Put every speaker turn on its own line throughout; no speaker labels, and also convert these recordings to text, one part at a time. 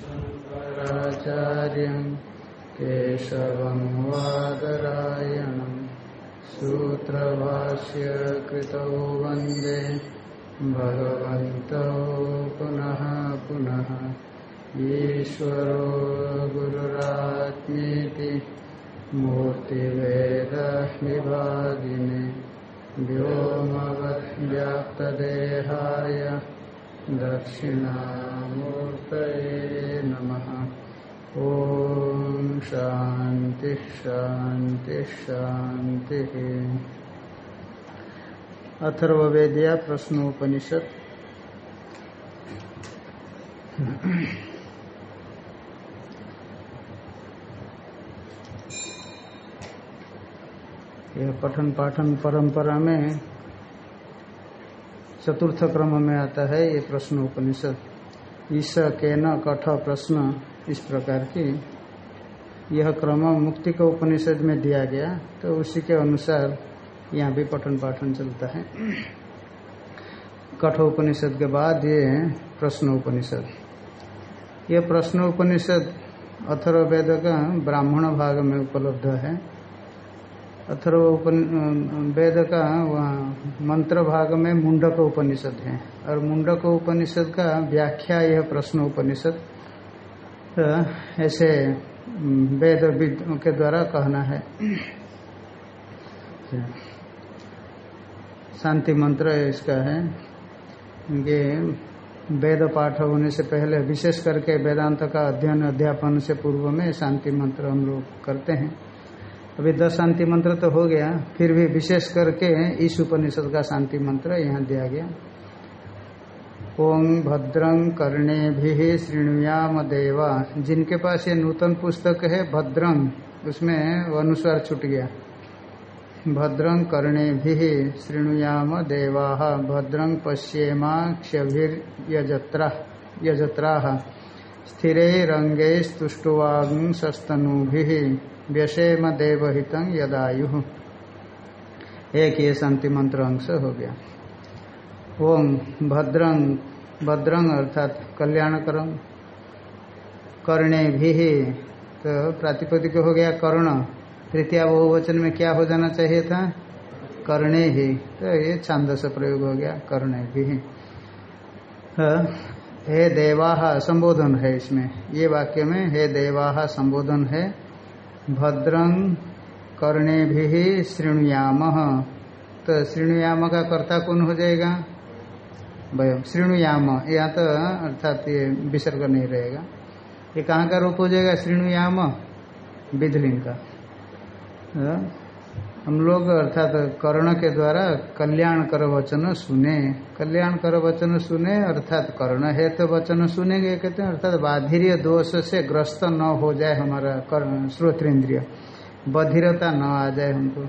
शङ्कराचार्यं केशवं वादरायणं सूत्रभाष्य कृतौ वंदे भगवन्तौ पुनः पुनः ईश्वरो गुरुरात्मेति मूर्तिवेदविभागिने व्योमवद्व्याप्तदेहाय दक्षिणामूर्तये नमः। ॐ शान्तिः शान्तिः शान्तिः। प्रश्नोपनिषद यह पठन पाठन परंपरा में चतुर्थ क्रम में आता है ये प्रश्न उपनिषद ईश के न कठ प्रश्न इस प्रकार की। यह क्रम मुक्ति के उपनिषद में दिया गया तो उसी के अनुसार यहाँ भी पठन पाठन चलता है। कठ उपनिषद के बाद ये प्रश्न उपनिषद। यह प्रश्न उपनिषद अथर्वेद का ब्राह्मण भाग में उपलब्ध है। अथर्व वेद का वहाँ मंत्र भाग में मुंडक उपनिषद है। और मुंडक उपनिषद का व्याख्या यह प्रश्न उपनिषद ऐसे वेद के द्वारा कहना है। शांति मंत्र इसका है। कि वेद पाठ होने से पहले विशेष करके वेदांत का अध्ययन, अध्यापन से पूर्व में शांति मंत्र हम लोग करते हैं। अभी दस शांति मंत्र तो हो गया, फिर भी विशेष करके इस उपनिषद का शांति मंत्र यहाँ दिया गया। ओम भद्रं कर्णे भी श्रृणुयाम देवा जिनके पास ये नूतन पुस्तक है, भद्रं, उसमें अनुसार छूट गया। भद्रं कर्णे भी श्रृणुयाम देवा भद्रं पश्येमा क्षभिर्यजत्रा यजत्रा। स्थिरंगे स्तुष्टुवांग सस्तनु व्यसेम देवहित यदायु। एक ये शांति मंत्र अंश हो गया। ओम भद्रं भद्रंग अर्थात कल्याणकरम कर्णे भी तो प्रातिपदिक हो गया कर्ण। तृतीय बहुवचन में क्या हो जाना चाहिए था? कर्णे ही। तो ये छांदस प्रयोग हो गया, कर्णे भी। हे देवाह संबोधन है इसमें। ये वाक्य में हे देवाह संबोधन है। भद्रं कर्णे भी श्रृणुयाम तो श्रृणुयाम का कर्ता कौन हो जाएगा? वयम श्रृणुयाम यहाँ तो अर्थात ये विसर्ग नहीं रहेगा। ये कहाँ का रूप हो जाएगा? श्रृणुयाम विधलिंग का। हम लोग अर्थात कर्ण के द्वारा कल्याण कर वचन सुने। कल्याण कर वचन सुने, अर्थात कर्ण है तो वचन सुनेंगे, कहते हैं, अर्थात बाधिर्य दोष से ग्रस्त न हो जाए हमारा कर्ण श्रोतेन्द्रिय बधिरता न आ जाए हमको।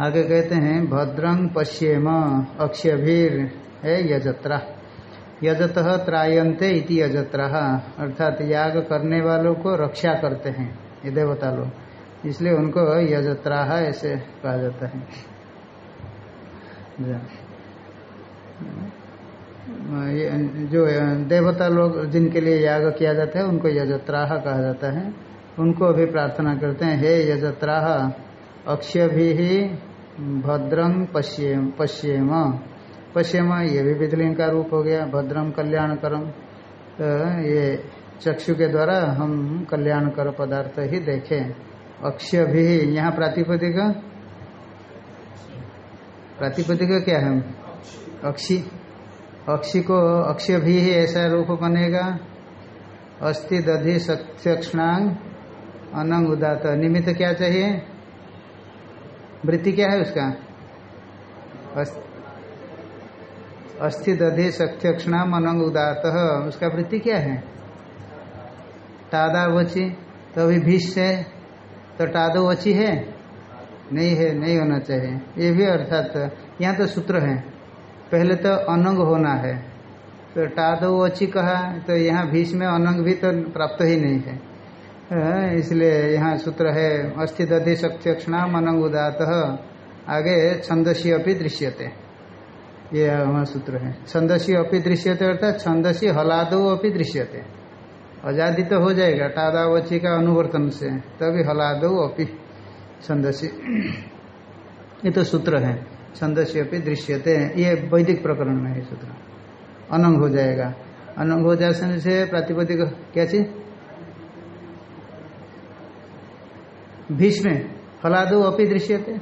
आगे कहते हैं भद्रंग पश्येम अक्षयभीर, है यजत्रा। यजत त्रायंते इति यजत्रा। अर्थात याग करने वालों को रक्षा करते हैं, ये देवता लोग। इसलिए उनको यजत्रा ऐसे कहा जाता है। जो। देवता लोग जिनके लिए याग किया जाता है, उनको यजत्राह कहा जाता है। उनको भी प्रार्थना करते हैं, हे यजत्राह अक्षय भी ही भद्रम पश्येम। पश्येम पश्येम ये भी विधलिंग का रूप हो गया भद्रम कल्याण करम तो ये चक्षु के द्वारा हम कल्याण कर पदार्थ ही देखें। अक्षय भी यहाँ प्रातिपदिक? प्रातिपदिक क्या है? अक्षी। अक्षी को अक्षय भी ऐसा रूप बनेगा। अस्थि दधि सत्यक्षणांग, अनंग उदात निमित्त क्या चाहिए? वृत्ति क्या है उसका? अस्थि दधि सत्यक्षणाम अनंग उदात उसका वृत्ति क्या है? तादा वची तो अभी भीष है। तो टादो अच्छी है? नहीं है, नहीं होना चाहिए। ये भी अर्थात, यहाँ तो सूत्र है। पहले तो अनंग होना है। तो टादो अच्छी कहा तो यहाँ भीष में अनंग भी तो प्राप्त ही नहीं है। इसलिए यहाँ सूत्र है अस्थित अधि सत्यक्षणाम अनंग उदात आगे छंदसी अपनी दृश्यते। ये हमारा सूत्र है। छंदसी अपी दृश्यते अर्थात छंदसी हलादो अपी दृश्यते। आज़ादी तो हो जाएगा टादावची का अनुवर्तन से, तभी हलादो अपी छंदसी। ये तो सूत्र है, छंदसी अपी दृश्यते ये वैदिक प्रकरण में है सूत्र। अनंग हो जाएगा। अनंग हो जाने से प्रातिपदिक क्या चीज़ भीष्म फलादो अपी दृश्यते।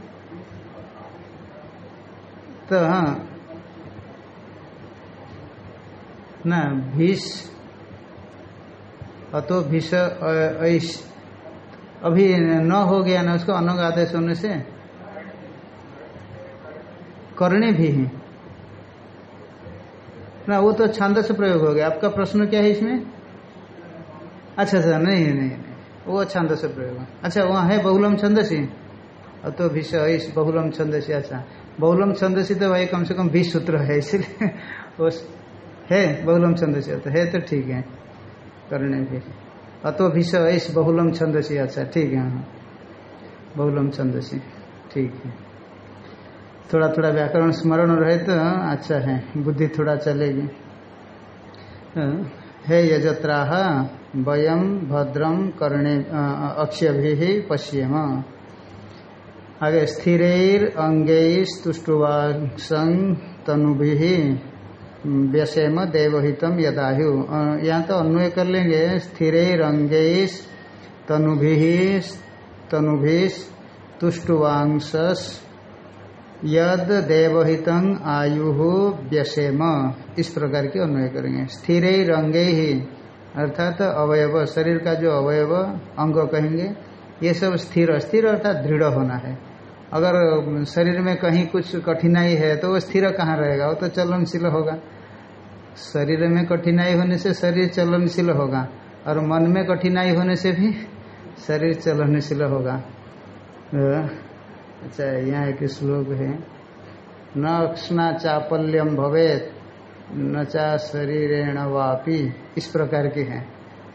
तो हाँ ना भीष अतो भीष ऐश। अभी न हो गया ना उसको अनंग आदेश होने से। करने भी है। ना, वो तो छंद से प्रयोग हो गया। आपका प्रश्न क्या है इसमें? अच्छा अच्छा नहीं नहीं नहीं। वो छंद से प्रयोग अच्छा वहाँ है बहुलम छंदसी। अतो भीष, ऐश, बहुलम छंदसी। अच्छा बहुलम छंदसी तो भाई कम से कम बीस सूत्र है, इसलिए वो है, बहुलम छंदसी। तो है तो ठीक है। करने भी अतो भीष ऐस बहुलम छंदसी अच्छा ठीक है हाँ। बहुलम छंदसी। ठीक है। थोड़ा थोड़ा व्याकरण स्मरण रहे तो अच्छा है। बुद्धि थोड़ा चलेगी। हे यजत्रा वयम भद्रम करणे अक्षय भी पश्यम। आगे स्थिर अंगे अंगैस्तुष्टुवासं तनुभि व्यसेम देवहितम यदाहु। यहाँ तो अन्वय कर लेंगे। स्थिर अंगैस तनुभि तनुभीस तुष्टुवांशस, यद देवहितं आयु व्यसेम। इस प्रकार की अन्वय करेंगे। स्थिर रंगे ही अर्थात अवयव, शरीर का जो अवयव, अंग कहेंगे, ये सब स्थिर स्थिर अर्थात दृढ़ होना है। अगर शरीर में कहीं कुछ कठिनाई है तो वो स्थिर कहाँ रहेगा? वो तो चलनशील होगा। शरीर में कठिनाई होने से शरीर चलनशील होगा और मन में कठिनाई होने से भी शरीर चलनशील होगा। अच्छा यहाँ एक श्लोक है। न अक्षणा चापल्यम भवेत, न चा शरीरेण वापी, इस प्रकार की है।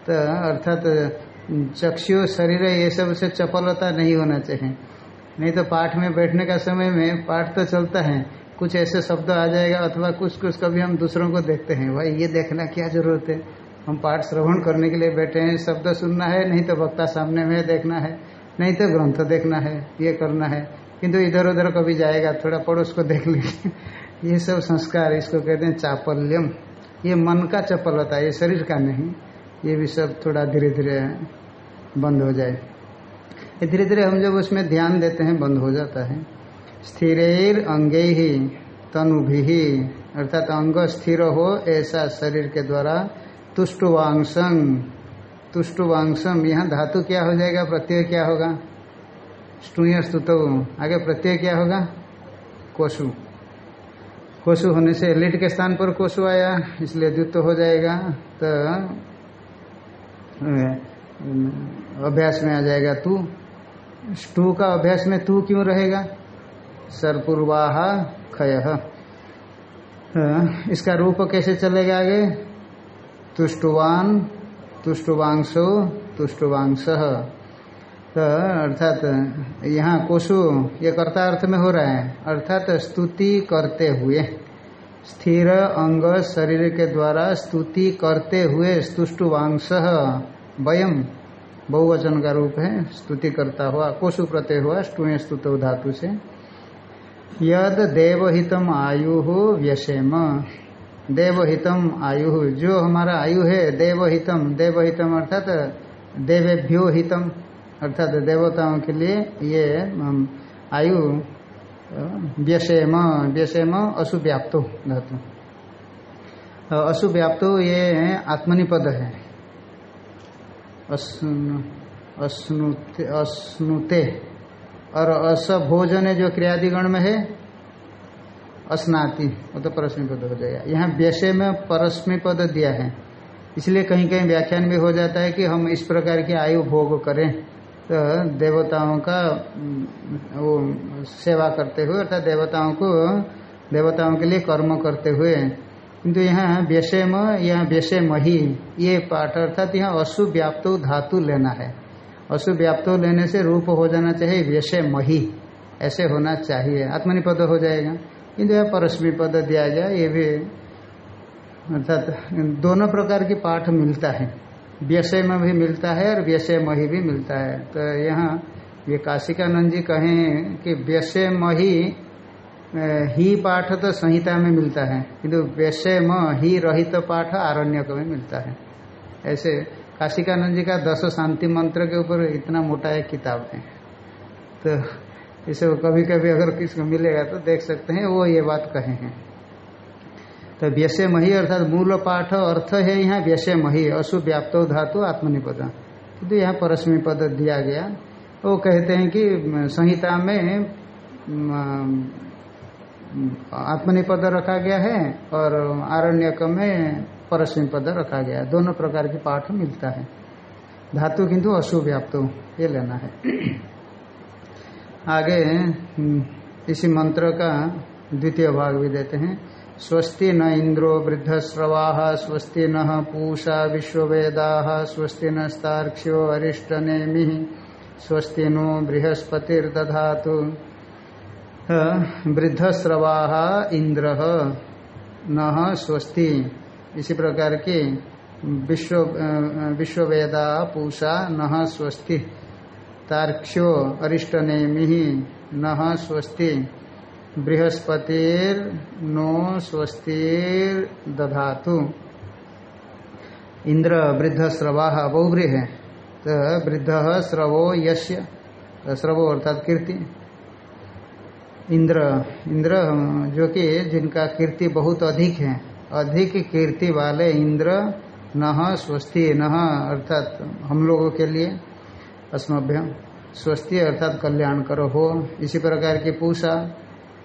तो अर्थात चक्षु शरीर, ये सबसे चपलता नहीं होना चाहिए। नहीं तो पाठ में बैठने का समय में पाठ तो चलता है कुछ ऐसे शब्द आ जाएगा अथवा कुछ कुछ कभी हम दूसरों को देखते हैं, भाई, ये देखना क्या ज़रूरत है? हम पाठ श्रवण करने के लिए बैठे हैं, शब्द सुनना है, नहीं तो वक्ता सामने में देखना है, नहीं तो ग्रंथ देखना है, ये करना है। किंतु इधर उधर कभी जाएगा, थोड़ा पड़ोस को देख लीजिए ये सब संस्कार इसको कहते हैं चापल्यम। ये मन का चप्पल होता है ये शरीर का नहीं, ये भी सब थोड़ा धीरे धीरे बंद हो जाए। धीरे धीरे हम जब उसमें ध्यान देते हैं, बंद हो जाता है। स्थिर अंगे ही तनु भी अर्थात अंग स्थिर हो ऐसा शरीर के द्वारा। तुष्टुवांसम तुष्टुवांसम यहाँ धातु क्या हो जाएगा? प्रत्यय क्या होगा? स्टूय स्तुत। आगे प्रत्यय क्या होगा? कोशु। कोशु होने से लिट के स्थान पर कोशु आया, इसलिए द्वित हो जाएगा तो अभ्यास में आ जाएगा तू। स्टू का अभ्यास में तू क्यों रहेगा? सरपूर्वाह खय। इसका रूप कैसे चलेगा आगे? तुष्टुवान, तुष्टुवांशो, तुष्टुवांश। तो अर्थात, यहाँ कोशु ये कर्ता अर्थ में हो रहा है। अर्थात स्तुति करते हुए। स्थिर अंग शरीर के द्वारा स्तुति करते हुए स्तुष्टुवांश वयम बहुवचन का रूप है। स्तुति करता हुआ कोशु प्रत्यय हुआ स्टुए स्तुत धातु से। यद देवहितम आयु व्यसेम देवहितम आयु। जो हमारा आयु है, देवहितम देवहितम अर्थात देवेभ्यो हितम, अर्थात देवताओं के लिए ये आयु व्यसेम व्यसेम अशुव्याप्तो धातु। अशुव्याप्तो ये आत्मनिपद है। अश्नुते अश्नुते। और अस भोजन जो क्रियादिगण में है, अस्नाति, वो तो परस्मी पद हो जाएगा। यहाँ व्यसे में परस्मी पद दिया है। इसलिए कहीं कहीं व्याख्यान भी हो जाता है कि हम इस प्रकार की आयु भोग करें। तो देवताओं का वो सेवा करते हुए, अर्थात देवताओं को, देवताओं के लिए कर्म करते हुए। किंतु यहाँ व्यसेम यहाँ व्यसेम ही ये पाठ अर्थात यहाँ अशु व्याप्त धातु लेना है। अशु व्याप्त लेने से रूप हो जाना चाहिए व्यसे मही। ऐसे होना चाहिए। आत्मनिपद हो जाएगा। किंतु यह परस्मी पद दिया गया ये भी, अर्थात, दोनों प्रकार की पाठ मिलता है। व्यवसाय में भी मिलता है और व्यवसाय मही भी मिलता है। तो यहाँ ये काशिकानंद जी कहें कि व्यवसाय मही ही पाठ तो संहिता में मिलता है, किंतु व्यवसाय म ही रहित तो पाठ आरण्यक में मिलता है। ऐसे काशिकानंद जी का दस शांति मंत्र के ऊपर इतना मोटा एक किताब है। तो इसे कभी कभी अगर किसको मिलेगा तो देख सकते हैं, वो ये बात कहे हैं। तो व्यस्य मही अर्थात मूल पाठ अर्थ है यहाँ, व्यस्य मही अशु व्याप्त धातु, आत्मनिपद। तो यहाँ परस्मी पद दिया गया। वो कहते हैं कि संहिता में, आत्मनिपद रखा गया है और आरण्यक में परस्मी पद रखा गया। दोनों प्रकार के पाठ मिलता है। धातु किंतु अशुभ व्याप्त ये लेना है। आगे इसी मंत्र का द्वितीय भाग भी देते हैं। स्वस्ति न इंद्रो वृद्धस्रवा, स्वस्ति न पूषा विश्ववेदा, स्वस्ति नस्तार्क्ष्यो अरिष्टनेमि, स्वस्ति नो बृहस्पतिर्दधा वृद्धस्रवा, इंद्र, न, स्वस्ति। इसी प्रकार की विश्व विश्ववेदा पूषा न स्वस्ति, तार्क्ष्यो अरिष्टनेमि न स्वस्ति, बृहस्पतिर नो स्वस्तिर दधातु। इंद्र वृद्ध स्रवा बहुब्री तो वृद्ध स्रवो यश्य स्रवो अर्थात कीर्ति। इंद्र इंद्र, जो कि जिनका कीर्ति बहुत अधिक है अधिक कीर्ति वाले इंद्र न स्वस्ति न अर्थात हम लोगों के लिए अस्मभ्य स्वस्ति अर्थात कल्याण करो हो। इसी प्रकार की पूषा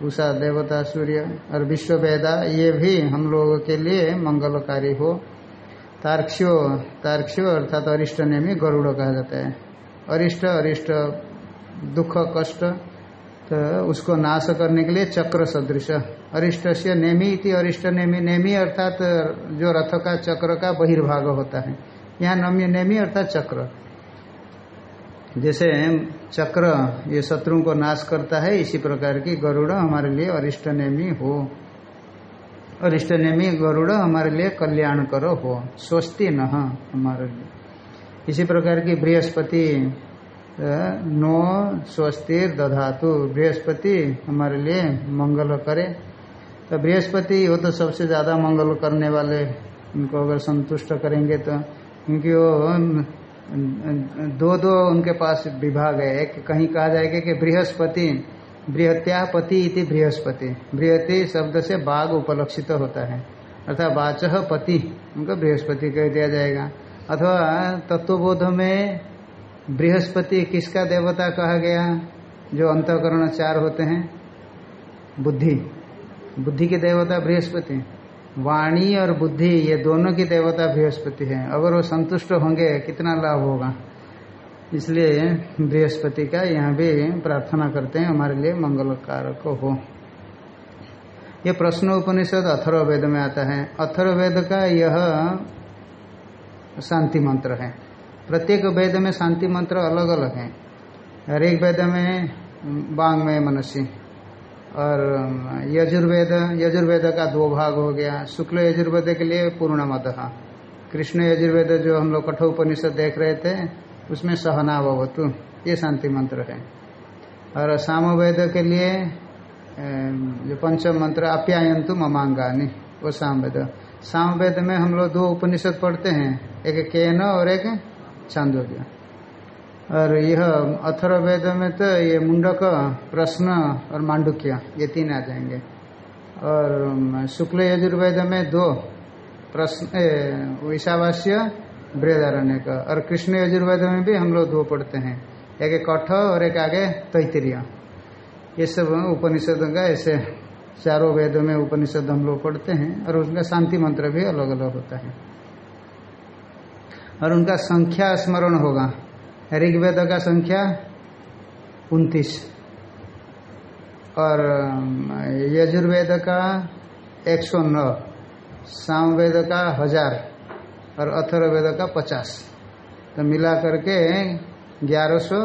उषा देवता, सूर्य और विश्व वेदा ये भी हम लोगों के लिए मंगलकारी हो। तार्क्ष्यो तार्क्ष्यो अर्थात अरिष्ट नेमी गरुड़ कहा जाता है। अरिष्ट अरिष्ट, दुख, कष्ट तो उसको नाश करने के लिए चक्र सदृश। अरिष्ट से नेमी इति अरिष्ट नेमी नेमी अर्थात जो रथ का, चक्र का बहिर्भाग होता है। यहाँ नम्य नेमी अर्थात चक्र। जैसे चक्र ये शत्रुओं को नाश करता है, इसी प्रकार की गरुड़ हमारे लिए अरिष्ट नेमी हो। अरिष्ट नेमी गरुड़ हमारे लिए कल्याण करो हो। स्वस्ति न हमारे लिए। इसी प्रकार की बृहस्पति नो स्वस्तिर दधातु। बृहस्पति हमारे लिए मंगल करे। तो बृहस्पति वो तो सबसे ज़्यादा मंगल करने वाले, उनको अगर संतुष्ट करेंगे तो क्योंकि वो दो दो उनके पास विभाग है। एक कहीं कहा जाएगा कि बृहस्पति, बृहत्यापति इति बृहस्पति। बृहति शब्द से बाघ उपलक्षित होता है। अर्थात वाच पति, उनको बृहस्पति कह दिया जाएगा। अथवा तत्वबोध में बृहस्पति किसका देवता कहा गया? जो अंतकरण चार होते हैं, बुद्धि। बुद्धि के देवता बृहस्पति वाणी और बुद्धि, ये दोनों की देवता बृहस्पति है। अगर वो संतुष्ट होंगे, कितना लाभ होगा? इसलिए बृहस्पति का यहाँ भी प्रार्थना करते हैं, हमारे लिए मंगल कारक हो। ये प्रश्न उपनिषद अथर्वेद में आता है। अथर्वेद का यह शांति मंत्र है। प्रत्येक वेद में शांति मंत्र अलग अलग है। हर एक वेद में बांग में मनुष्य। और यजुर्वेद यजुर्वेद का दो भाग हो गया। शुक्ल यजुर्वेद के लिए पूर्ण मत कृष्ण यजुर्वेद जो हम लोग कठोपनिषद देख रहे थे, उसमें सहनावतु ये शांति मंत्र है। और सामवेद के लिए जो पंचम मंत्र, अप्यायंतु ममांगानी, वो सामवेद। सामवेद में हम लोग दो उपनिषद पढ़ते हैं, एक केन और एक चांदोग्य और यह अथर्वेद में तो ये मुंडक, प्रश्न और मांडुक्य, ये तीन आ जाएँगे। और शुक्ल यजुर्वेद में दो, प्रश्न ईशावास्य बृहदारण्य का। और कृष्ण यजुर्वेद में भी हम लोग दो पढ़ते हैं। एक कठ और एक आगे तैतरीय ये सब उपनिषदों का, ऐसे चारों वेदों में उपनिषद हम लोग पढ़ते हैं और उनका शांति मंत्र भी अलग अलग होता है। और उनका संख्या स्मरण होगा। ऋग्वेद का संख्या उनतीस। और यजुर्वेद का एक सौ नौ सामवेद का हज़ार, और अथर्वेद का पचास। तो मिला करके ग्यारह सौ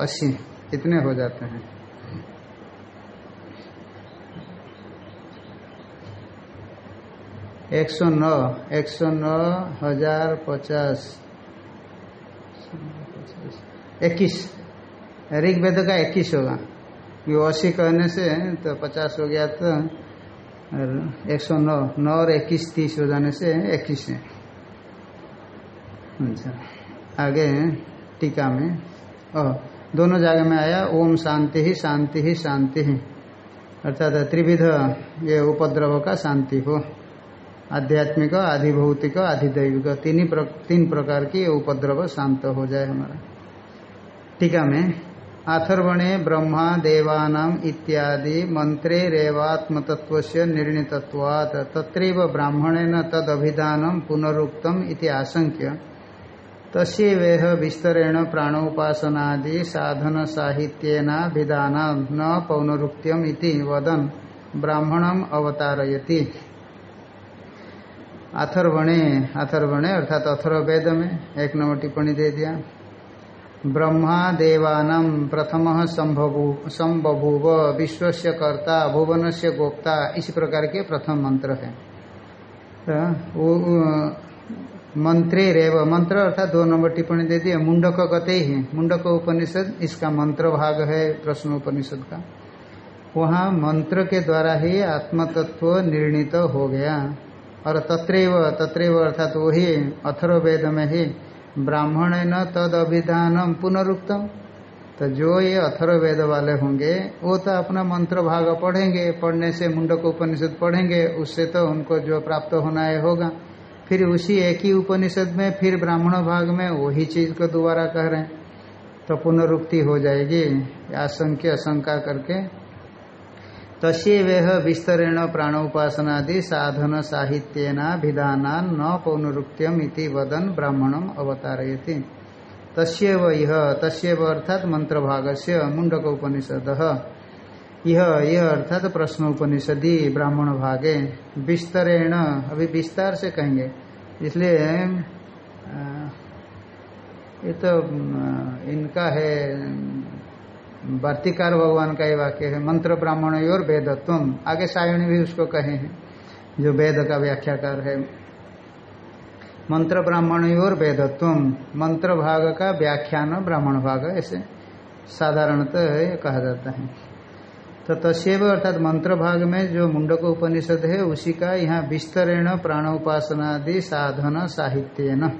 अस्सी, इतने हो जाते हैं। एक सौ नौ, एक सौ नौ हज़ार पचास। इक्कीस। ऋग्वेद का इक्कीस होगा। ये अस्सी कहने से तो पचास हो गया तो एक सौ नौ। नौ और इक्कीस तीस हो जाने से इक्कीस है। अच्छा। आगे टीका में। ओह दोनों जगह में आया, ओम शांति ही शांति ही शांति ही। अर्थात त्रिविध ये उपद्रव का शांति हो। आध्यात्मिक आधिभौतिक आधिदैविक तीन प्र, तीन प्रकार की उपद्रव शांत हो जाए हमारा। टीका में आथर्वणे ब्रह्मा देवानाम इत्यादि मंत्रे रेवात्म तत्व से निर्णितत्वात् तत्रैव ब्राह्मणेन तद अभिधानम पुनरुक्तम आशंक्य तस्वेह विस्तरेण प्राणोपासनादि साधन साहित्येनाभिधान न पौनरुक्त्यम वदन ब्राह्मणम अवतारयति। अथर्वणे अथर्वणे अर्थात अथर्वेद में एक नंबर टिप्पणी दे दिया। ब्रह्मा देवान प्रथम संबभूव विश्व से कर्ता भुवन से गोप्ता, इस प्रकार के प्रथम मंत्र है। तो मंत्रे रेव, मंत्र अर्थात दो नंबर टिप्पणी दे दिया। मुंडक गते ही, मुंडक उपनिषद, इसका मंत्र भाग है, प्रश्न उपनिषद का। वहाँ मंत्र के द्वारा ही आत्मतत्व निर्णित हो गया। और तत्रेव तत्रेव अर्थात तो वही अथर्वेद में ही ब्राह्मण न तद अभिधान पुनरुक्तम तो जो ये अथर्वेद वाले होंगे, वो तो अपना मंत्र भाग पढ़ेंगे, पढ़ने से मुंडक उपनिषद पढ़ेंगे, उससे तो उनको जो प्राप्त होना है होगा। फिर उसी एक ही उपनिषद में, फिर ब्राह्मण भाग में वही चीज़ को दोबारा कह रहे हैं। तो पुनरुक्ति हो जाएगी, आशंक्य शंका करके तस्वेह विस्तरेण प्राणोपासनादि साधन साहित्यना विधाना न पौनरुक्त्यम इति वदन ब्राह्मणम अवतारयति। तस्व यह तस्व अर्थात मंत्र भाग से मुंडक उपनिषद। यह यह अर्थात प्रश्न उपनिषदि ब्राह्मण भागे विस्तरेण, अभी विस्तार से कहेंगे। इसलिए ये तो इनका है वार्तिकार भगवान का ये वाक्य है, मंत्र ब्राह्मण और वेदत्व। आगे सायणी भी उसको कहे हैं, जो वेद का व्याख्याकार है। मंत्र ब्राह्मण और वेदत्व। मंत्र भाग का व्याख्यान ब्राह्मण भाग, ऐसे साधारणतः कहा जाता है। तो तस्व अर्थात मंत्र भाग में जो मुंडक उपनिषद है, उसी का यहाँ विस्तरेण प्राण उपासनादि साधन साहित्य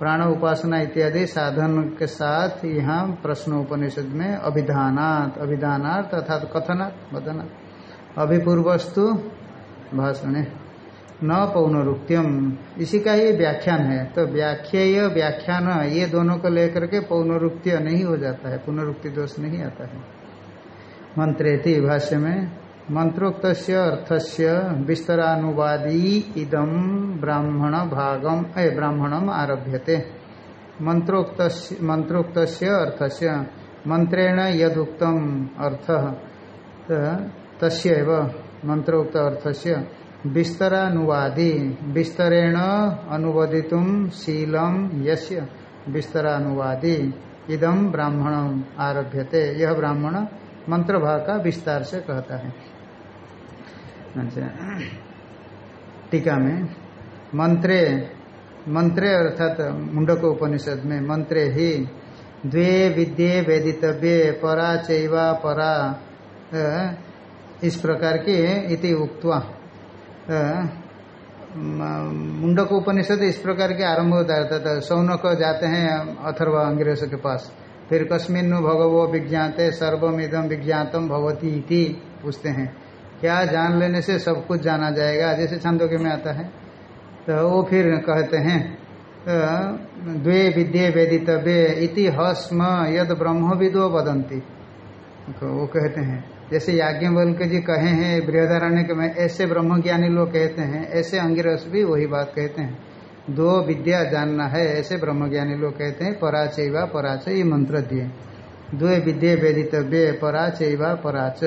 प्राण उपासना इत्यादि साधन के साथ यहाँ प्रश्न उपनिषद में अभिधानात अभिधानार्थ अर्थात कथनात् वदनात् अभिपूर्वस्तु भाषण। न पौनरुक्त्यम इसी का ये व्याख्यान है तो व्याख्येय व्याख्यान, ये दोनों को लेकर के पौनरुक्त्य नहीं हो जाता है, पुनरुक्ति दोष नहीं आता है। मंत्रेति भाष्य में मंत्रोक्त अर्थस्य विस्तरानुवादी इदम ब्राह्मण भागम, ए, ब्राह्मणम आरभ्यते। मंत्रोक्त मंत्रोक्त अर्थस्य मंत्रेण यदुक्तम अर्थ तस्व मंत्रोक्त अर्थस्य विस्तरानुवादी। विस्तरेण अनुवदितुम शीलम यस्य विस्तरानुवादी। इदम ब्राह्मण आरभ्यते। यह ब्राह्मण मंत्र भाग का विस्तार से कहता है। अच्छा। टीका में मंत्रे मंत्रे अर्थात मुंडक उपनिषद में मंत्रे ही द्वे विद्ये वेदितव्य परा चैवा परा इस प्रकार की इति उक्तवा मुंडक उपनिषद इस प्रकार के आरंभ होता है। अर्थात सौनक जाते हैं अथर्वा अंग्रेज़ के पास, फिर कस्मिन भगवो विज्ञाते सर्वमिदम विज्ञातम भवती इति पूछते हैं। क्या जान लेने से सब कुछ जाना जाएगा? जैसे छंदों में आता है। तो वो फिर कहते हैं तो द्वे विद्ये वेदितव्य इति हस्म यद ब्रह्म विदो वदंती वो कहते हैं, जैसे याज्ञवल्क जी कहे हैं, बृहदारण्य के में ऐसे ब्रह्म ज्ञानी लोग कहते हैं, ऐसे अंगिरस भी वही बात कहते हैं। दो विद्या जानना है, ऐसे ब्रह्म ज्ञानी लोग कहते हैं, पराचैवा पराचय ये मंत्र दिए। द्वे विद्ये वेदितव्य पराचैवा पराच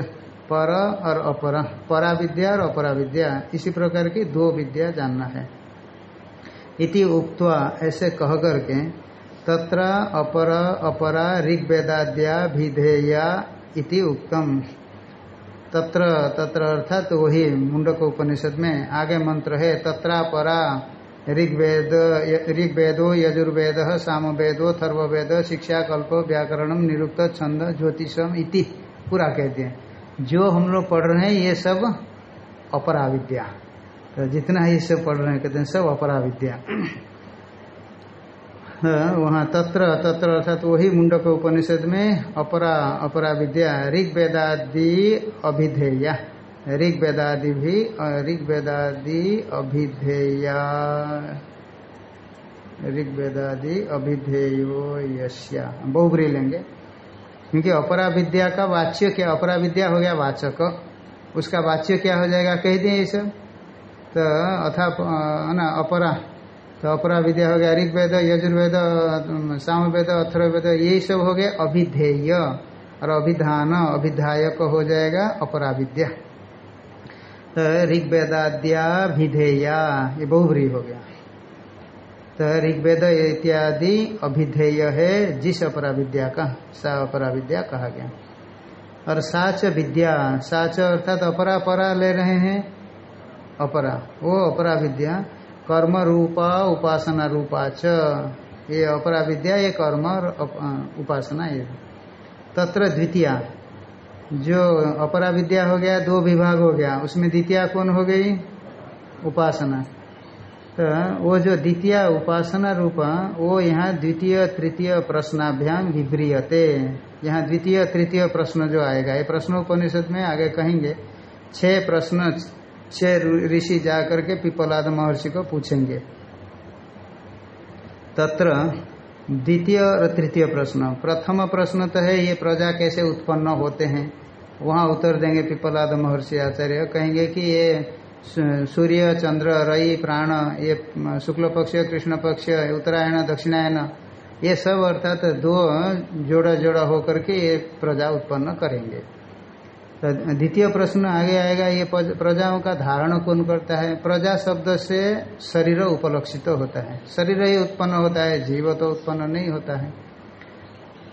पर और अपरा। परा विद्या और अपरा विद्या। इसी प्रकार की दो विद्या जानना है। इति उक्त्वा ऐसे कह करके, तत्र अपर, अपरा, ऋग्वेदाद्या भिधेया इति उक्तम। तत्र तत्र अर्थात तो वही मुंडक उपनिषद में आगे मंत्र है, तत्रा परा, ऋग्वेद ऋग्वेदो, यजुर्वेद, सामवेदो, थर्ववेद शिक्षा कल्प व्याकरणम निरुक्त, छंद, ज्योतिषम इति। पूरा कहते हैं जो हम लोग पढ़ रहे हैं, ये सब अपरा विद्या तो जितना ही सब पढ़ रहे हैं, कहते हैं सब अपरा विद्या वहाँ तत्र तत्र, अर्थात वही मुंडक उपनिषद में अपरा अपरा विद्या ऋग वेदादि अभिधेया। ऋग वेदादि भी ऋग वेदादि अभिधेया। ऋग वेदादि अभिधेयो यश्या बहुबरी लेंगे। क्योंकि अपरा विद्या का वाच्य क्या? अपरा विद्या हो गया वाचक। उसका वाच्य क्या हो जाएगा? कह दिए ये सब तो अथा ना, अपरा। तो अपरा विद्या हो गया। ऋग्वेद, यजुर्वेद सामवेद अथर्वेद यही सब हो गया अभिधेय। और अभिधान, अभिधायक हो जाएगा अपरा विद्या तो ये बहुबरी हो गया। तो ऋग्वेद इत्यादि अभिधेय है, जिस अपरा विद्या का, सा अपरा विद्या कहा गया। और साच विद्या, साच अर्थात अपरा, परा ले रहे हैं। अपरा, वो अपरा विद्या कर्म रूपा उपासना रूपा च। ये अपरा विद्या ये कर्म और उपासना ये। तत्र द्वितीय, जो अपरा विद्या हो गया, दो विभाग हो गया, उसमें द्वितीय कौन हो गई? उपासना। तो वो जो द्वितीय उपासना रूपा, वो यहाँ द्वितीय, तृतीय प्रश्नाभ्याम विभ्रियते यहाँ द्वितीय, तृतीय प्रश्न जो आएगा, ये प्रश्नोपनिषद में आगे कहेंगे। छह प्रश्न, छह ऋषि जाकर के पिपलाद महर्षि को पूछेंगे। तत्र द्वितीय और तृतीय प्रश्न। प्रथम प्रश्न तो है, ये प्रजा कैसे उत्पन्न होते हैं? वहाँ उत्तर देंगे पिपलाद महर्षि आचार्य। कहेंगे कि ये सूर्य, चंद्र, रई, प्राण, ये शुक्ल पक्ष, कृष्ण पक्ष, उत्तरायण, दक्षिणायन, ये सब अर्थात दो जोड़ा जोड़ा होकर के ये प्रजा उत्पन्न करेंगे। तो द्वितीय प्रश्न आगे आएगा, ये प्रजाओं का धारण कौन करता है? प्रजा शब्द से शरीर उपलक्षित तो होता है। शरीर ही उत्पन्न होता है, जीव तो उत्पन्न नहीं होता है।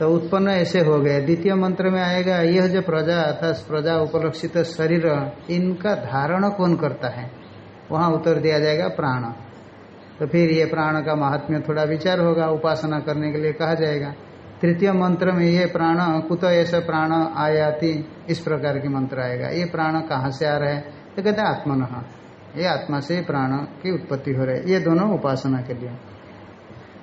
तो उत्पन्न ऐसे हो गए। द्वितीय मंत्र में आएगा, यह जो प्रजा अर्थात प्रजा उपलक्षित शरीर, इनका धारण कौन करता है? वहाँ उत्तर दिया जाएगा, प्राण। तो फिर ये प्राण का महात्म्य थोड़ा विचार होगा, उपासना करने के लिए कहा जाएगा। तृतीय मंत्र में ये प्राण, कुत ऐसा प्राण आयाति, इस प्रकार के मंत्र आएगा। ये प्राण कहाँ से आ रहा है? तो कहते हैं आत्मन। ये आत्मा से प्राण की उत्पत्ति हो रही है। ये दोनों उपासना के लिए।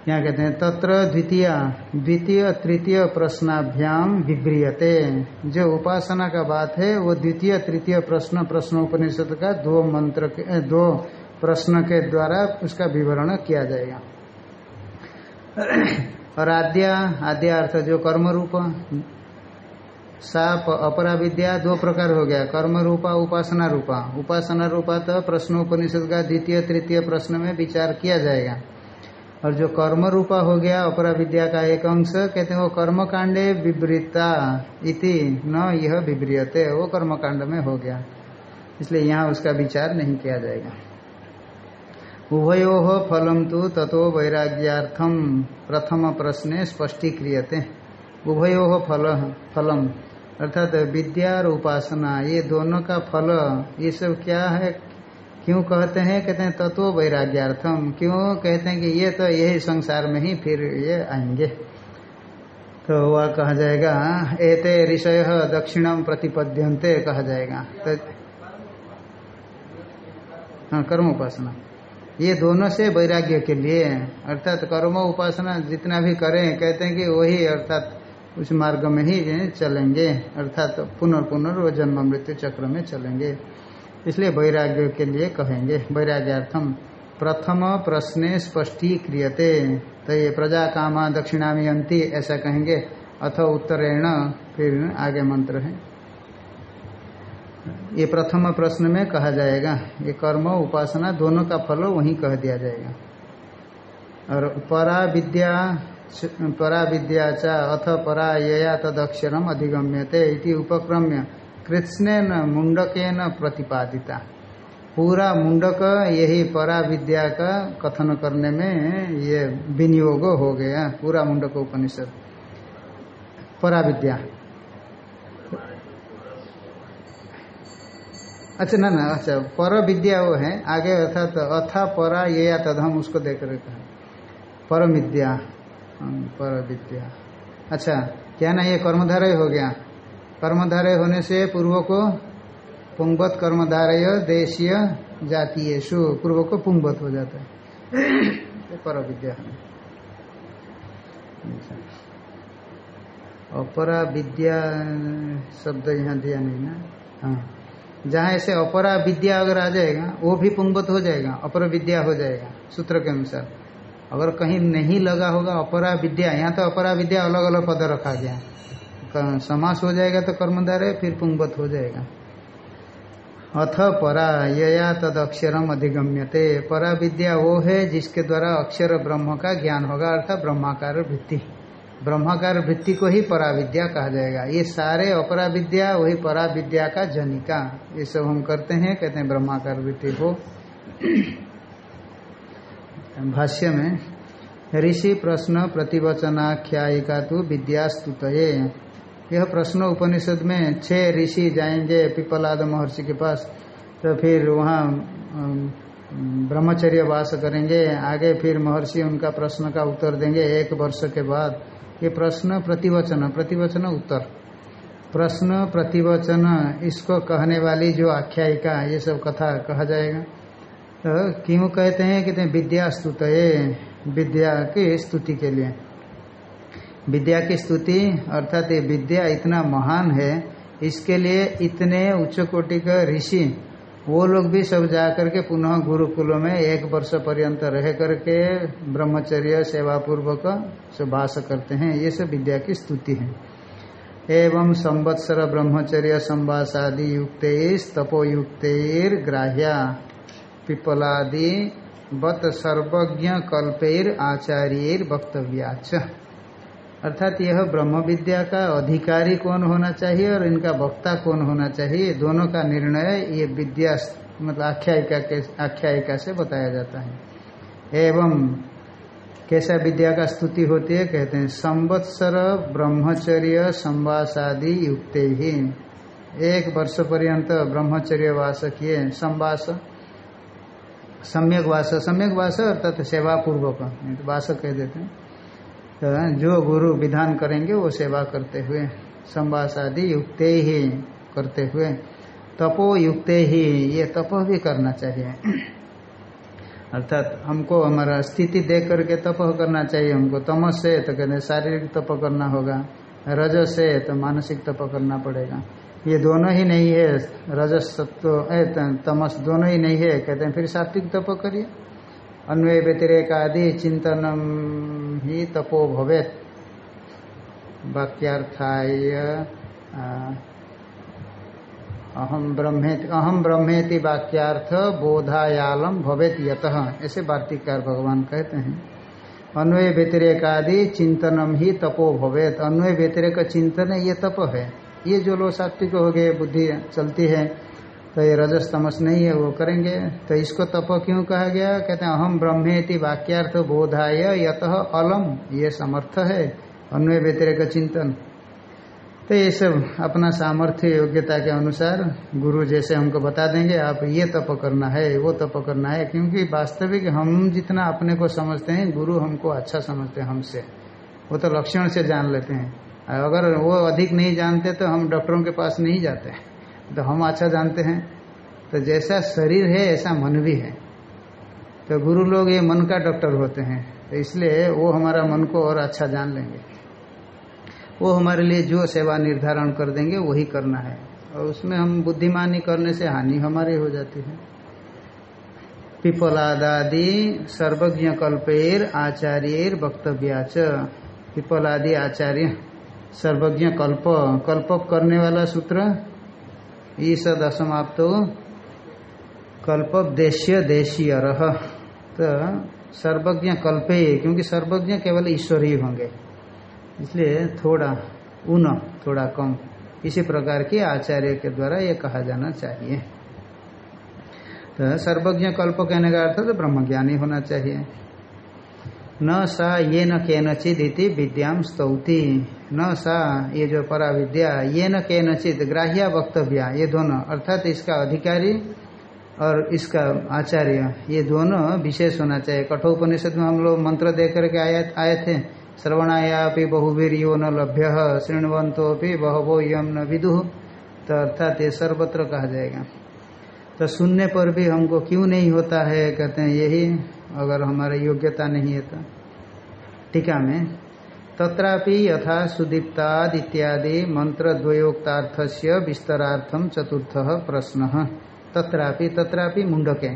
यहाँ कहते हैं? तत्र द्वितीय द्वितीय, तृतीय प्रश्नाभ्याम विभ्रियते जो उपासना का बात है, वो द्वितीय, तृतीय प्रश्न प्रश्न उपनिषद का दो मंत्र के दो प्रश्न के द्वारा उसका विवरण किया जाएगा। और आद्या आद्या अर्थ जो कर्म रूप साप अपरा विद्या दो प्रकार हो गया। कर्म रूपा उपासना रूपा। उपासना रूपा तो प्रश्नोपनिषद का द्वितीय, तृतीय प्रश्न में विचार किया जाएगा। और जो कर्म रूपा हो गया, अपरा विद्या का एक अंश, कहते हैं वो कर्म कांडे विवृता इति, न यह विवृयते वो कर्म कांड में हो गया। इसलिए यहाँ उसका विचार नहीं किया जाएगा। उभयो फलम तो ततो वैराग्यार्थम, प्रथम प्रश्न स्पष्टीक्रियते। उभयो फल, फलम, अर्थात विद्या और उपासना, ये दोनों का फल, ये सब क्या है? क्यों कहते हैं? कहते हैं तत्व वैराग्यार्थम। क्यों? कहते हैं कि ये तो यही संसार में ही फिर ये आएँगे। तो वह कहा जाएगा, एते ऋषय दक्षिणम प्रतिपद्यंते कहा जाएगा। तो हाँ कर्म उपासना। ये दोनों से वैराग्य के लिए अर्थात कर्म उपासना जितना भी करें, कहते हैं कि वही अर्थात उस मार्ग में ही चलेंगे। अर्थात पुनर्पुनर् वो जन्म मृत्यु चक्र में चलेंगे। इसलिए वैराग्य के लिए कहेंगे। वैराग्यार्थम, प्रथम प्रश्न स्पष्टीक्रियते। तो ये प्रजा कामा दक्षिणामी अंति ऐसा कहेंगे। अथ उत्तरेण, फिर आगे मंत्र है। ये प्रथम प्रश्न में कहा जाएगा। ये कर्म, उपासना, दोनों का फल वहीं कह दिया जाएगा। और परा विद्या परा विद्या अथ परा यया तदक्षरम अधिगम्यते इति उपक्रम्य। कृष्ण मुंडके न प्रतिपादिता। पूरा मुंडक यही परा विद्या का कथन करने में ये विनियोग हो गया, पूरा मुंडक उपनिषद। परा विद्या अच्छा ना ना अच्छा पर विद्या वो है, आगे अर्थात तो अथा, परा, ये, या तद हम उसको देख रहे कहा पर विद्या पर विद्या अच्छा क्या ना, ये कर्मधारय हो गया। कर्मधारय होने से पूर्व को पुंगवत कर्मधारय देशीय जातीय सु पूर्व को पुंगवत हो जाता है। पर विद्या अपरा विद्या शब्द यहाँ दिया नहीं ना? हाँ। जहाँ ऐसे अपरा विद्या अगर आ जाएगा, वो भी पुंगवत हो जाएगा अपर विद्या हो जाएगा, सूत्र के अनुसार। अगर कहीं नहीं लगा होगा अपरा विद्या यहाँ तो अपरा विद्या अलग अलग पद रखा गया। समास हो जाएगा तो कर्मधार है फिर पुंगवत हो जाएगा। अथ परा, यया तद अक्षरम अधिगम्यते। परा विद्या वो है जिसके द्वारा अक्षर ब्रह्म का ज्ञान होगा, अर्थात ब्रह्माकार वृत्ति। ब्रह्माकार वृत्ति को ही परा विद्या कहा जाएगा। ये सारे अपरा विद्या, वही परा विद्या का जनिका। ये सब हम करते हैं, कहते हैं ब्रह्माकार वृत्ति को। भाष्य में, ऋषि प्रश्न प्रतिवचनाख्यायिका तो विद्यास्तुत यह प्रश्न उपनिषद में छह ऋषि जाएँगे पिपलाद महर्षि के पास तो फिर वहाँ ब्रह्मचर्य वास करेंगे। आगे फिर महर्षि उनका प्रश्न का उत्तर देंगे एक वर्ष के बाद। ये प्रश्न प्रतिवचन प्रतिवचन उत्तर। प्रश्न, प्रतिवचन, इसको कहने वाली जो आख्यायिका, ये सब कथा कहा जाएगा। तो क्यों कहते हैं? हैं विद्या स्तुत विद्या की स्तुति के लिए। विद्या की स्तुति, अर्थात ये विद्या इतना महान है, इसके लिए इतने उच्च कोटि का ऋषि, वो लोग भी सब जा करके पुनः गुरुकुलों में एक वर्ष पर्यंत रह करके ब्रह्मचर्य सेवा पूर्वक सब भाष करते हैं। ये सब विद्या की स्तुति है। एवं संवत्सर ब्रह्मचर्य संवासादि युक्त तपोयुक्त ग्राह्या, पिपलादि बत सर्वज्ञ कल्पेर आचार्य वक्तव्याच। अर्थात यह ब्रह्म विद्या का अधिकारी कौन होना चाहिए और इनका वक्ता कौन होना चाहिए? दोनों का निर्णय ये विद्या मतलब आख्यायिका के, आख्यायिका से बताया जाता है। एवं कैसा विद्या का स्तुति होती है? कहते हैं, संवत्सर ब्रह्मचर्य संवासादि युक्त ही। एक वर्ष पर्यंत ब्रह्मचर्य वास किए। संवास, सम्यक वास सम्यक वास अर्थात सेवा पूर्वक वास कह देते हैं। तो जो गुरु विधान करेंगे, वो सेवा करते हुए संवास आदि युक्त ही करते हुए, तपो युक्त ही, ये तप भी करना चाहिए। अर्थात हमको हमारा स्थिति देख करके तप करना चाहिए हमको। तमस से तो कहते शारीरिक तप करना होगा रज से तो मानसिक तप करना पड़ेगा। ये दोनों ही नहीं है, रजस सत्व तमस दोनों ही नहीं है, कहते हैं फिर सात्विक तप करिए। अन्वय व्यतिरेक आदि चिंतनम ही तपो भवेत। वाक्यार्थाय अहम ब्रह्मेति अहम ब्रह्मेति वाक्यार्थ बोधायालम भवेत यत। ऐसे वार्तिकार भगवान कहते हैं। अन्वय व्यतिरेक आदि चिंतनम ही तपो भवेत। अन्वय व्यतिरेक चिंतन ये तप है। ये जो लोग सात्विक हो गए, बुद्धि चलती है तो ये रजस तमस नहीं है, वो करेंगे। तो इसको तप क्यों कहा गया? कहते हैं अहम ब्रह्मेति वाक्यार्थ बोधाय यत अलम। ये समर्थ है, अन्वय व्यतिरेक चिंतन। तो ये सब अपना सामर्थ्य योग्यता के अनुसार गुरु जैसे हमको बता देंगे, आप ये तप करना है, वो तप करना है, क्योंकि वास्तविक हम जितना अपने को समझते हैं, गुरु हमको अच्छा समझते हैं हमसे। वो तो लक्षण से जान लेते हैं। अगर वो अधिक नहीं जानते तो हम डॉक्टरों के पास नहीं जाते। तो हम अच्छा जानते हैं। तो जैसा शरीर है, ऐसा मन भी है। तो गुरु लोग ये मन का डॉक्टर होते हैं। तो इसलिए वो हमारा मन को और अच्छा जान लेंगे। वो हमारे लिए जो सेवा निर्धारण कर देंगे, वही करना है। और उसमें हम बुद्धिमानी करने से हानि हमारी हो जाती है। पिपलादादि सर्वज्ञ कल्पेर आचार्य वक्तव्याच। पिपलादि आचार्य सर्वज्ञ कल्प। कल्प करने वाला सूत्र? ईस दशमाप्त कल्प देश्य देशीय रह तो सर्वज्ञ कल्पे, क्योंकि सर्वज्ञ केवल ईश्वर ही होंगे। इसलिए थोड़ा ऊन, थोड़ा कम, इसी प्रकार के आचार्य के द्वारा ये कहा जाना चाहिए। तो सर्वज्ञ कल्प कहने का अर्थ तो ब्रह्मज्ञानी होना चाहिए। न सा ये न केनचित विद्याम स्तौति। न सा ये जो परा विद्या ये न केनचित ग्राह्या वक्तव्या, ये दोनों। अर्थात इसका अधिकारी और इसका आचार्य, ये दोनों विशेष होना चाहिए। कठोपनिषद में हम लोग मंत्र दे करके आए आए थे। श्रवणाया बहुवीर यो न लभ्य श्रृणवंतो भी बहवो यम न विदु। तो अर्थात ये सर्वत्र कहा जाएगा। तो सुनने पर भी हमको क्यों नहीं होता है? कहते हैं यही अगर हमारी योग्यता नहीं है तो। टीका में तथापि यथा सुदीप्ताद इत्यादि मंत्र द्वयोक्तार्थ से विस्तरार्थम चतुर्थ प्रश्न। तत्रापि तत्रापि मुंडके।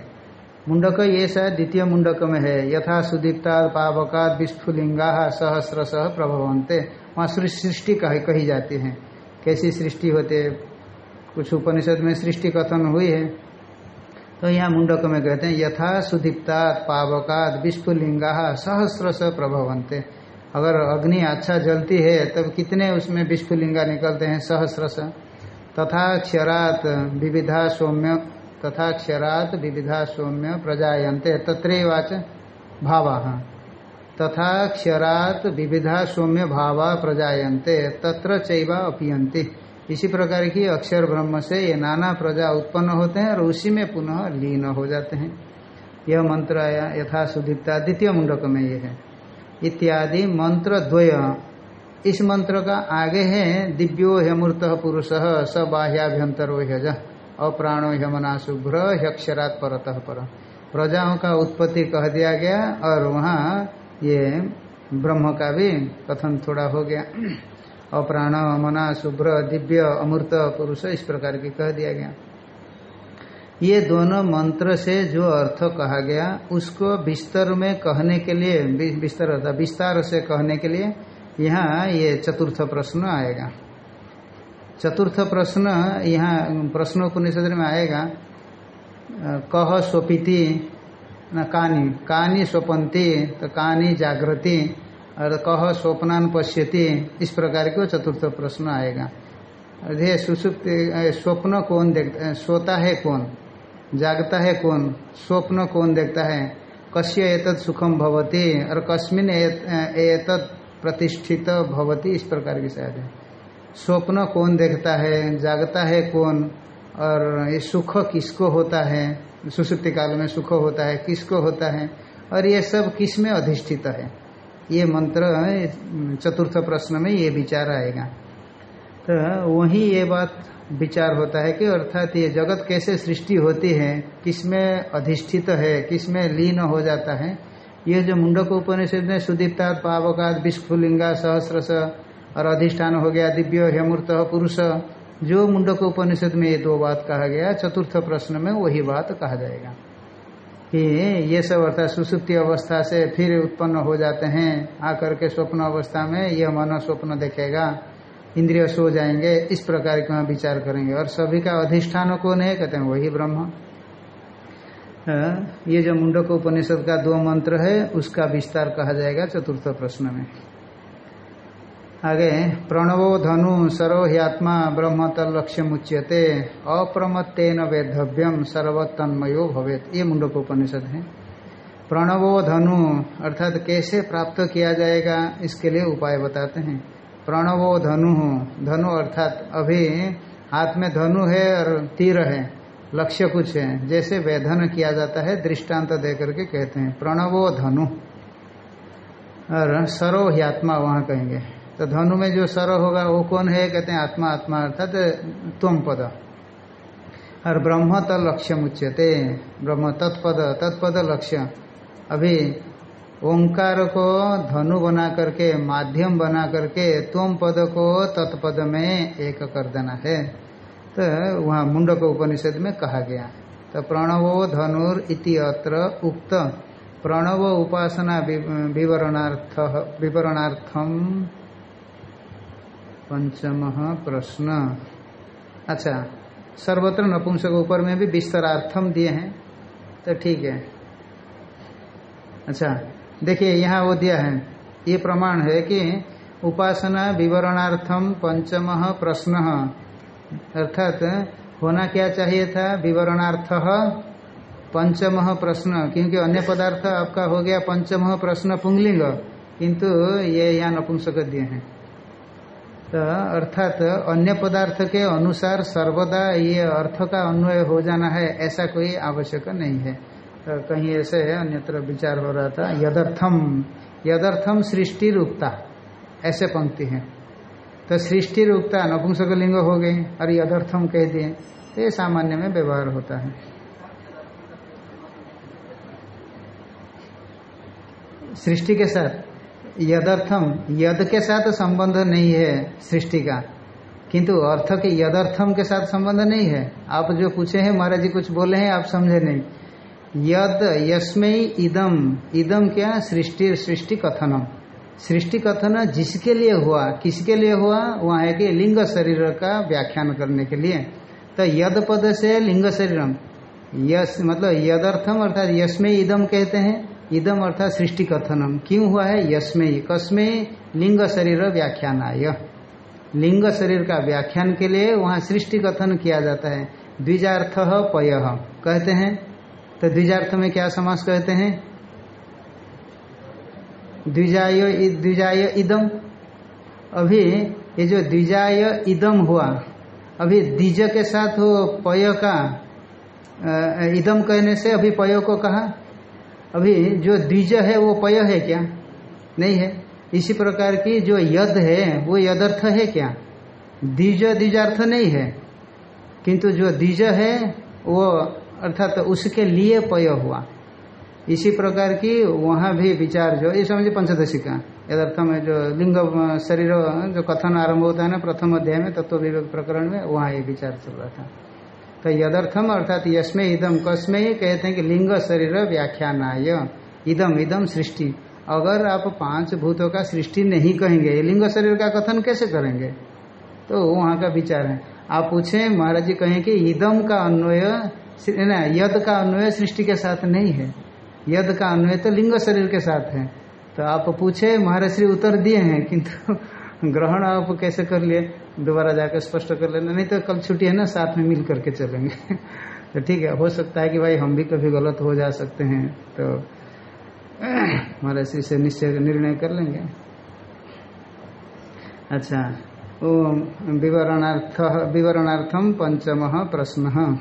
मुंडक ये शायद द्वितीय मुंडक में है। यथा सुदीप्ता पावका विस्फुलिंगा सहस्र सह प्रभवंते वहाँ सृष्टि कह, कही जाती है। कैसी सृष्टि होते कुछ उपनिषद में सृष्टि कथन हुई है। तो यहाँ मुंडक में कहते हैं, यथा सुदीप्ता पावकाद विस्फुलिंगा सहस्र स प्रभवंते अगर अग्नि अच्छा जलती है, तब कितने उसमें विस्फुलिंगा निकलते हैं? सहस्र स तथा क्षरात विविधा सौम्य, तथा क्षरात विविधा सौम्य प्रजायन्ते, तत्रैवाच भावा। तथा क्षरात विविधा सौम्य भावा प्रजायन्ते, तत्र चैवा अपियंती इसी प्रकार की अक्षर ब्रह्म से ये नाना प्रजा उत्पन्न होते हैं और उसी में पुनः लीन हो जाते हैं। यह मंत्र आया यथा सुदीप्ता द्वितीय मुंडक में ये है। इत्यादि मंत्र द्वय इस मंत्र का आगे है, दिव्यो हेमूर्त पुरुष स बाह्याभ्यंतरो हज अप्राणो यमना शुभ्र यक्षरात परतः पर। प्रजाओं का उत्पत्ति कह दिया गया और वहाँ ये ब्रह्म का भी कथन थोड़ा हो गया। अप्राण अमना शुभ्र, दिव्य अमृत पुरुष, इस प्रकार की कह दिया गया। ये दोनों मंत्र से जो अर्थ कहा गया, उसको विस्तर में कहने के लिए विस्तर विस्तार से कहने के लिए यहाँ ये चतुर्थ प्रश्न आएगा। चतुर्थ प्रश्न यहाँ प्रश्नोपनिषद में आएगा, कह स्वपिति न कानी कानी स्वपंती तो कानी जागृति और कह स्वप्नान पश्यति, इस प्रकार के चतुर्थ प्रश्न आएगा। अरे सुसुप्त स्वप्न कौन देखता सोता है कौन? जागता है कौन? स्वप्न कौन देखता है? कश्य एतत् सुखम भवती, और कस्मिन एतत् प्रतिष्ठित भवती, इस प्रकार की शायद है। स्वप्न कौन देखता है? जागता है कौन? और ये सुख किसको होता है? सुसुप्ति काल में सुख होता है, किसको होता है? और ये सब किसमें अधिष्ठित है? ये मंत्र चतुर्थ प्रश्न में ये विचार आएगा। तो वही ये बात विचार होता है कि अर्थात ये जगत कैसे सृष्टि होती है, किसमें अधिष्ठित है, किसमें लीन हो जाता है, ये जो मुंडक उपनिषद में सुदीप्ता पावकाद विस्फुलिंगा सहस्र और अधिष्ठान हो गया, दिव्य हेमूर्त पुरुष, जो मुंडक उपनिषद में ये दो बात कहा गया, चतुर्थ प्रश्न में वही बात कहा जाएगा। कि ये सब अर्थात सुसुप्ति अवस्था से फिर उत्पन्न हो जाते हैं। आकर के स्वप्न अवस्था में यह मन स्वप्न देखेगा। इंद्रिय सो जाएँगे, इस प्रकार के वहाँ विचार करेंगे। और सभी का अधिष्ठान को नहीं कहते हैं, वही ब्रह्म। ये जो मुंडक उपनिषद का दो मंत्र है, उसका विस्तार कहा जाएगा चतुर्थ प्रश्न में। आगे, प्रणवो धनु सरोह्यात्मा ब्रह्म मुच्यते, अप्रमत्तेन वेद्धव्यम सर्वतन्मयो भवेत। ये मुंडकोपनिषद है। प्रणवो धनु, अर्थात कैसे प्राप्त किया जाएगा, इसके लिए उपाय बताते हैं। प्रणवो धनु धनु अर्थात अभी हाथ में धनु है और तीर है, लक्ष्य कुछ है। जैसे वेधन किया जाता है, दृष्टांत दे करके कहते हैं। प्रणवो धनु, और सरोह्यात्मा वहाँ कहेंगे। तो धनु में जो सर होगा, वो कौन है? कहते हैं आत्मा आत्मा, अर्थात तुम पद। और ब्रह्म तल लक्ष्य मुच्यते ब्रह्म तत्पद तत्पद लक्ष्य। अभी ओंकार को धनु बना करके, माध्यम बना करके तुम पद को तत्पद में एक कर देना है। तो वहाँ मुंडक उपनिषद में कहा गया तो प्रणवो धनुर इति अत्र उक्त। प्रणव उपासना विवरणार्थ विवरणार्थम पंचम प्रश्न अच्छा सर्वत्र नपुंसक ऊपर में भी विस्तरार्थम दिए हैं तो ठीक है। अच्छा देखिए, यहाँ वो दिया है। ये प्रमाण है कि उपासना विवरणार्थम पंचम प्रश्न अर्थात होना क्या चाहिए था? विवरणार्थ पंचम प्रश्न क्योंकि अन्य पदार्थ आपका हो गया पंचम प्रश्न पुंगलिंग किंतु ये यहाँ नपुंसक दिए हैं। तो अर्थात तो अन्य पदार्थ के अनुसार सर्वदा ये अर्थ का अन्वय हो जाना है, ऐसा कोई आवश्यक नहीं है। तो कहीं ऐसे है, अन्यत्र विचार हो रहा था, यदर्थम यदर्थम सृष्टि रूपता ऐसे पंक्ति है। तो सृष्टि रूपता नपुंसक लिंग हो गई, और यदर्थम कह दिए तो ये सामान्य में व्यवहार होता है। सृष्टि के साथ यदर्थम, यद के साथ संबंध नहीं है सृष्टि का। किंतु अर्थ के यदर्थम के साथ संबंध नहीं है। आप जो पूछे हैं, महाराज जी कुछ बोले हैं, आप समझे नहीं। यद यस्मय इदम। इदम क्या? सृष्टि सृष्टि कथनम। सृष्टि कथन जिसके लिए हुआ, किसके लिए हुआ? वहाँ है कि लिंग शरीर का व्याख्यान करने के लिए। तो यद पद से लिंग शरीरम। यस मतलब यदर्थम, अर्थात यस्मय इदम कहते हैं। इदम अर्थात सृष्टि कथनम क्यों हुआ है? यस्मय कस्मे लिंग शरीर व्याख्यानाय। लिंग शरीर का व्याख्यान के लिए वहाँ सृष्टि कथन किया जाता है। द्विजार्थ पय। कहते हैं? तो द्विजार्थ में क्या समास कहते हैं? द्विजाय द्विजाय इदम अभी ये जो द्विजाय इदम हुआ, अभी द्विज के साथ वो पय का इदम कहने से अभी पय को कहा? अभी जो द्विज है, वो पय है क्या? नहीं है। इसी प्रकार की जो यद है, वो यदर्थ है क्या? द्विज, द्विजार्थ नहीं है। किंतु जो द्विज है, वो अर्थात तो उसके लिए पय हुआ। इसी प्रकार की वहाँ भी विचार जो, ये समझिए पंचदशी का। यदर्थ में जो लिंग, शरीर, जो कथन आरंभ होता है ना, प्रथम अध्याय में, तत्व विवेक प्रकरण में, वहाँ ये विचार चल रहा था। तो यदर्थम अर्थात यस्मे इदम कस्मे कहते हैं कि लिंग शरीर व्याख्यानाय। इदम इदम सृष्टि। अगर आप पाँच भूतों का सृष्टि नहीं कहेंगे लिंग शरीर का कथन कैसे करेंगे? तो वहाँ का विचार है। आप पूछे, महाराज जी कहें कि इदम का अन्वय ना, यद का अन्वय सृष्टि के साथ नहीं है। यद का अन्वय तो लिंग शरीर के साथ है। तो आप पूछे, महाराज श्री उत्तर दिए हैं, किंतु ग्रहण आप कैसे कर लिए? दोबारा जाकर स्पष्ट कर लेना। नहीं तो कल छुट्टी है ना, साथ में मिल करके चलेंगे। तो ठीक है, हो सकता है कि भाई हम भी कभी गलत हो जा सकते हैं तो हमारे श्री से निश्चय निर्णय कर लेंगे। अच्छा विवरणार्थ विवरणार्थम पंचम प्रश्न।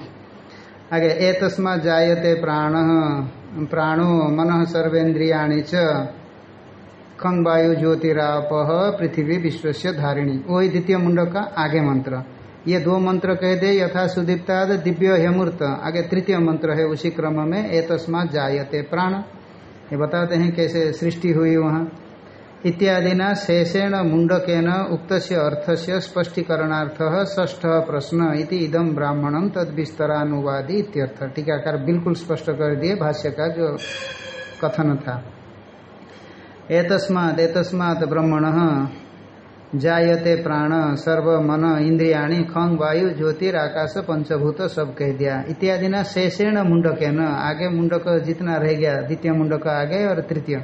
आगे ए तस्मा जायते प्राण। प्राणो मन सर्वेन्द्रिया खंग वायु ज्योतिराप पृथ्वी विश्व से धारिणी वही द्वितीय मुंड का आगे मंत्र। ये दो मंत्र कह दे, यथा सुदीप्ताद, दिव्य हेमूर्त। आगे तृतीय मंत्र है, उसी क्रम में ए तस्मा जायते प्राण। ये बताते हैं कैसे सृष्टि हुई वहाँ। इत्यादि न शेषेण मुंडकेन उक्त अर्थ से स्पष्टीकरणार्थ ष्ठ प्रश्न इति इदम ब्राह्मणम तद विस्तरानुवादी इत्यर्थ। टीकाकार बिल्कुल स्पष्ट कर दिए भाष्य का जो कथन था। एतस्मात् एतस्मात् ब्रह्मण। जायते प्राण, सर्व मन इंद्रिया खंग वायु, ज्योतिर, आकाश, पंचभूत, सब कह दिया। इत्यादि न शेषेण मुंडक न आगे मुंडक जितना रह गया, द्वितीय मुंडक आगे और तृतीय।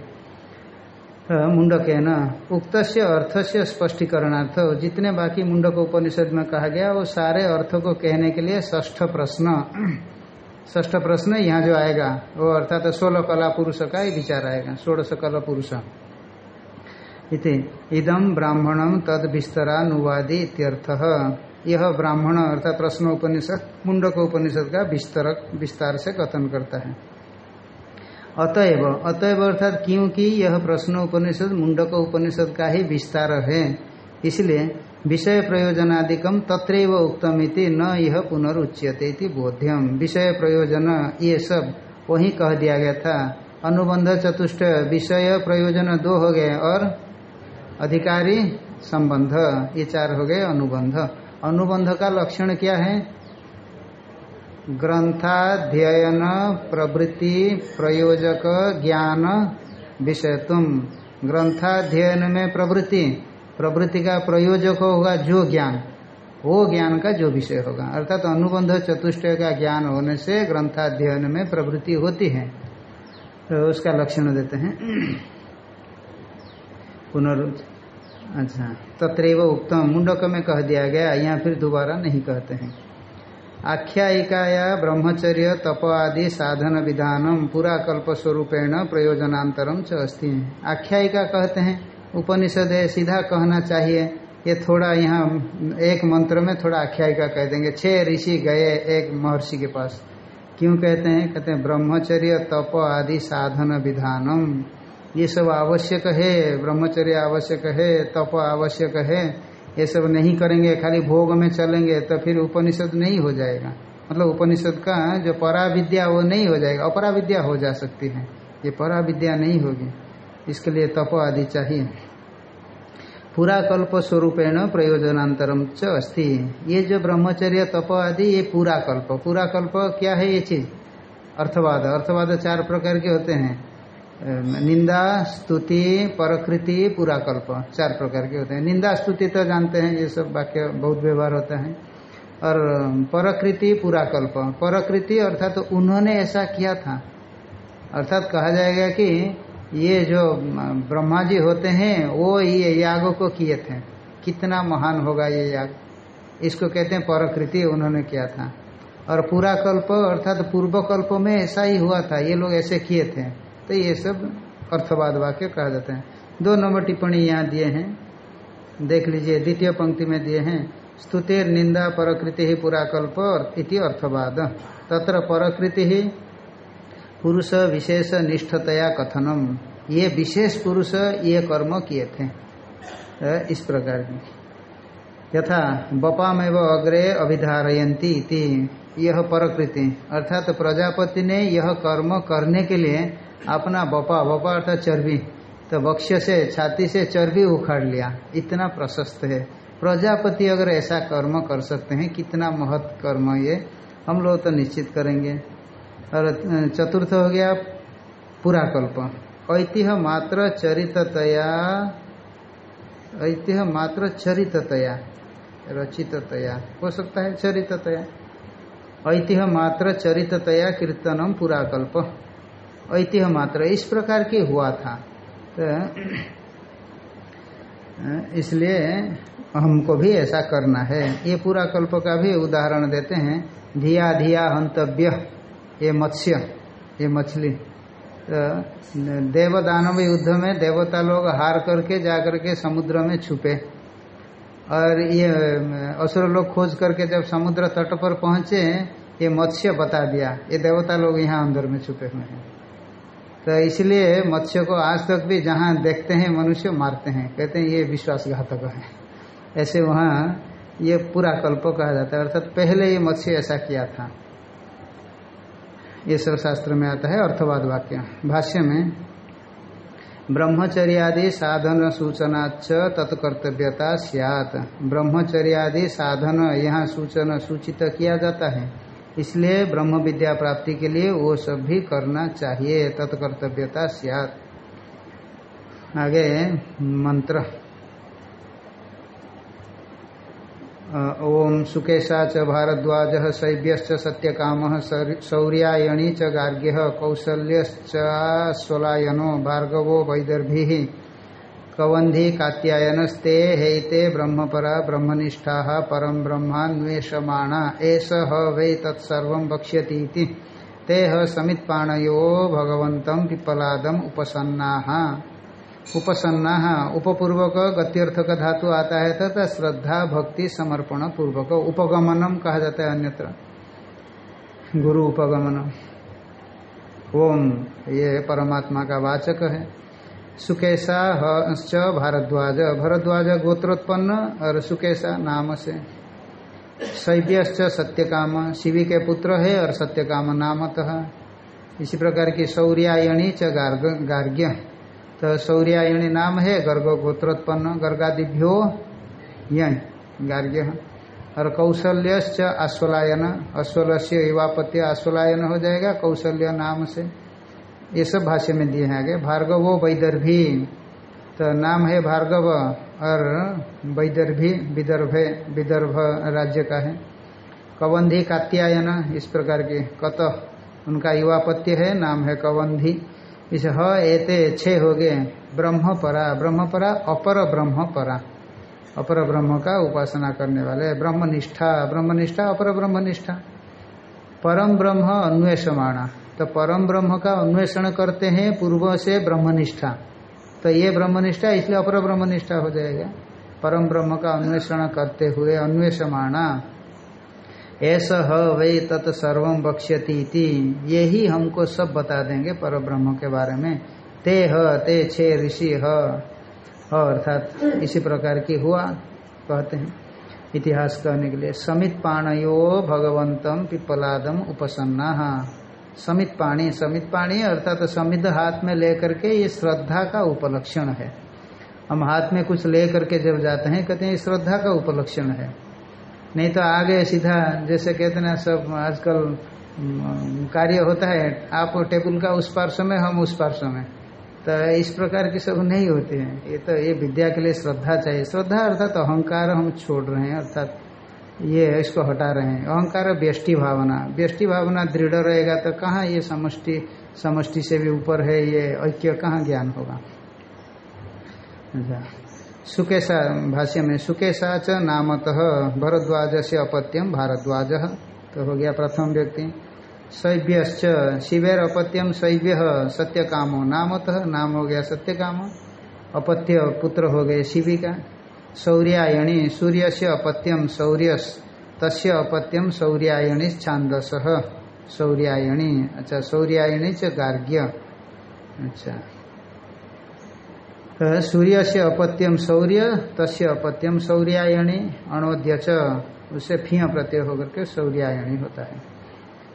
मुंडक न उक्त अर्थ से स्पष्टीकरणार्थ, जितने बाकी मुंडक उपनिषद में कहा गया, वो सारे अर्थ को कहने के लिए ष्ठ प्रश्न। ष्ठ प्रश्न यहाँ जो आएगा, वो अर्थात सोलह कला पुरुष का ही विचार आएगा, षोड़श कला पुरुष। इति इदम ब्राह्मणम तद विस्तरानुवादी इत्यर्थ। यह ब्राह्मण अर्थात प्रश्न उपनिषद, मुंडक उपनिषद का विस्तर, विस्तार से कथन करता है। अतएव अतएव अर्थात क्योंकि यह प्रश्न उपनिषद, मुंडक उपनिषद का ही विस्तार है, इसलिए विषय प्रयोजनादिकम तत्रैव उक्तमिति न यह पुनरुच्यते बोध्यम विषय प्रयोजन, ये सब वही कह दिया गया था। अनुबंध चतुष्ट, विषय प्रयोजन दो हो गए और अधिकारी संबंध, ये चार हो गए अनुबंध। अनुबंध का लक्षण क्या है? ग्रंथाध्ययन, प्रवृत्ति, प्रयोजक, ज्ञान विषयत्म ग्रंथाध्ययन में प्रवृत्ति प्रवृत्ति का प्रयोजक होगा जो ज्ञान। वो ज्ञान का जो विषय होगा। अर्थात तो अनुबंध चतुष्टय का ज्ञान होने से ग्रंथाध्ययन में प्रवृत्ति होती है। तो उसका लक्षण देते हैं। पुनर् अच्छा तत्रेव उत्तम मुंडक में कह दिया गया, यहाँ फिर दोबारा नहीं कहते हैं। आख्यायिकाया, ब्रह्मचर्य, तप आदि साधन विधानम पूरा कल्प स्वरूपेण प्रयोजनांतरम च अस्ति आख्यायिका कहते हैं उपनिषद है, सीधा कहना चाहिए। ये थोड़ा यहाँ एक मंत्र में थोड़ा आख्यायिका कह देंगे। छह ऋषि गए एक महर्षि के पास। क्यों कहते हैं? कहते हैं, ब्रह्मचर्य, तप आदि साधन विधानम। ये सब आवश्यक है, ब्रह्मचर्य आवश्यक है, तप आवश्यक है। ये सब नहीं करेंगे, खाली भोग में चलेंगे तो फिर उपनिषद नहीं हो जाएगा। मतलब उपनिषद का जो पराविद्या, वो नहीं हो जाएगा। अपराविद्या हो जा सकती है। ये पराविद्या नहीं होगी। इसके लिए तप आदि चाहिए। पूरा कल्प स्वरूपेण प्रयोजनांतरम च अस्ति। ये जो ब्रह्मचर्य, तप आदि, ये पूरा कल्प पूरा कल्प क्या है ये चीज़? अर्थवाद। अर्थवाद चार प्रकार के होते हैं। निंदा, स्तुति, परकृति पूरा कल्प चार प्रकार के होते हैं। निंदा, स्तुति तो जानते हैं, ये सब वाक्य बहुत व्यवहार होता है। और परकृति पूरा कल्प परकृति अर्थात तो उन्होंने ऐसा किया था। अर्थात कहा जाएगा कि ये जो ब्रह्मा जी होते हैं, वो ये यागों को किए थे। कितना महान होगा ये याग। इसको कहते हैं परकृति, उन्होंने किया था। और पूरा कल्प, अर्थात पूर्व कल्प में ऐसा ही हुआ था। ये लोग ऐसे किए थे। तो ये सब अर्थवाद वाक्य कहा जाता है। दो नंबर टिप्पणी यहाँ दिए हैं। देख लीजिए, द्वितीय पंक्ति में दिए हैं। स्तुतिर निंदा परकृति ही पूरा कल्प इति अर्थवाद। तत्र परकृति ही पुरुष विशेष निष्ठतया कथनम। ये विशेष पुरुष ये कर्म किए थे। इस प्रकार की यथा, बपामेव अग्रे अभिधारयंती यह प्रकृति। अर्थात तो प्रजापति ने यह कर्म करने के लिए अपना बपा बपा अर्थात चर्बी तो वक्ष से, छाती से चर्बी उखाड़ लिया। इतना प्रशस्त है। प्रजापति अगर ऐसा कर्म कर सकते हैं, कितना महत् कर्म ये, हम लोग तो निश्चित करेंगे। और चतुर्थ हो गया पूरा कल्प ऐतिह्य मात्र चरिततया, ऐतिह्य मात्र चरिततया, रचिततया। हो सकता है चरिततया। ऐतिह मात्र चरिततया कीर्तनम पूरा कल्प ऐतिह्य मात्र इस प्रकार की हुआ था। तो इसलिए हमको भी ऐसा करना है। ये पूरा कल्प का भी उदाहरण देते हैं। धिया धिया हंतव्य। ये मत्स्य, ये मछली। तो देव दानव युद्ध में देवता लोग हार करके, जाकर के समुद्र में छुपे। और ये असुर लोग खोज करके जब समुद्र तट पर पहुँचे, ये मत्स्य बता दिया। ये देवता लोग यहाँ अंदर में छुपे हुए हैं। तो इसलिए मत्स्य को आज तक भी जहाँ देखते हैं, मनुष्य मारते हैं। कहते हैं, ये विश्वासघातक है। ऐसे वहाँ ये पूरा कल्प कहा जाता है। अर्थात पहले ये मत्स्य ऐसा किया था। ये सब शास्त्र में आता है अर्थवाद वाक्य। भाष्य में, ब्रह्मचर्यादि साधन सूचनाच तत्कर्तव्यता सियात। ब्रह्मचर्यादि साधन यहाँ सूचना सूचित किया जाता है। इसलिए ब्रह्म विद्या प्राप्ति के लिए वो सब भी करना चाहिए, तत्कर्तव्यता सियात। आगे, मंत्र। ओम सुकेशा च भारद्वाज शैव्यश्च सत्यकाम शौर्यायणी च गार्ग्य कौशल्यश्चलायनो भार्गवो वैदर्भि कवंधी कात्यायनस्ते हेते ब्रह्मपरा ब्रह्मनिष्ठा परम ब्रह्मान्वेषमाणा एष वै तत्सर्व वक्ष्यती ते समित्पाणयो भगवत पिपलादम उपसन्ना उपसन्ना, उपपूर्वक गत्यर्थ का धातु आता है तथा श्रद्धा, भक्ति, समर्पण, पूर्वक उपगमनम कहा जाता है अन्यत्र। गुरु उपगमन। ओम, ये परमात्मा का वाचक है। सुकेशा हश्च भारद्वाज, भरद्वाज गोत्रोत्पन्न और सुकेशा नाम से। शैव्यश्च सत्यकाम, शिवी के पुत्र है और सत्यकाम नामतः। इसी प्रकार की शौर्यायणी च गार्ग्य। तो शौर्यायणी नाम है, गर्ग गोत्रोत्पन्न, गर्गादिभ्यो यही गार्ग्य। और कौशल्यश्च आश्वलायन अश्वल से युवापत्य आश्वलायन हो जाएगा, कौशल्य नाम से। ये सब भाष्य में दिए हैं आगे। भार्गवो वैदर्भी तो नाम है भार्गव, और वैदर्भी विदर्भ विदर्भ राज्य का है। कवंधी कात्यायन, इस प्रकार के कत उनका युवापत्य है, नाम है कवंधी। इस ह एते छे हो गए। ब्रह्म, परा। ब्रह्मपरा ब्रह्मपरा अपर ब्रह्म, परा। अपर ब्रह्म का उपासना करने वाले। ब्रह्मनिष्ठा ब्रह्मनिष्ठा अपर ब्रह्मनिष्ठा परम ब्रह्म, अन्वेषमाणा। तो परम ब्रह्म का अन्वेषण करते हैं पूर्व से ब्रह्मनिष्ठा तो ये ब्रह्मनिष्ठा इसलिए अपर ब्रह्मनिष्ठा हो जाएगा। परम ब्रह्म का अन्वेषण करते हुए अन्वेषमाणा। ऐसा ह वही तत्सर्व बक्ष्यती ये ही हमको सब बता देंगे पर ब्रह्म के बारे में। ते ह, ते छे ऋषि ह। अर्थात इसी प्रकार की हुआ, कहते हैं। इतिहास कहने के लिए, समित पाणयो भगवंतम पिपलादम उपसन्ना। समित पाणी समित पाणी, अर्थात समित हाथ में लेकर के ये श्रद्धा का उपलक्षण है। हम हाथ में कुछ ले करके जब जाते हैं, कहते हैं श्रद्धा का उपलक्षण है। नहीं तो आगे सीधा, जैसे कहते ना, सब आजकल कार्य होता है, आप टेबल का उस पार्श्व में, हम उस पार्श्व में। तो इस प्रकार की सब नहीं होते हैं। ये तो ये विद्या के लिए श्रद्धा चाहिए। श्रद्धा अर्थात तो अहंकार हम छोड़ रहे हैं, अर्थात ये इसको हटा रहे हैं। अहंकार व्यष्टि भावना। व्यष्टि भावना दृढ़ रहेगा तो कहाँ ये समष्टि समष्टि से भी ऊपर है, ये ऐक्य कहाँ ज्ञान होगा? अच्छा। सुकेशा भाष्य में सुकेशा च नामतः भरद्वाज से अपत्यम भारद्वाज। तो हो गया प्रथम व्यक्ति। शैव्यश्च शिवेर अपत्यम शैव्य सत्य कामो नामतः। नाम हो गया सत्य काम अपत्य पुत्र हो गए शिविका। शौर्यायणी सूर्य से अपत्यम शौर्य तस्य अपत्यम शौर्यायणी छांदस शौर्यायणी अच्छा शौर्यायणी च गार्ग्य। अच्छा। सूर्य से अपत्यम शौर्य तस्य अपत्यम शौर्यायणी अणोद्य च उससे फिय प्रत्यय होकर के शौर्यायणी होता है।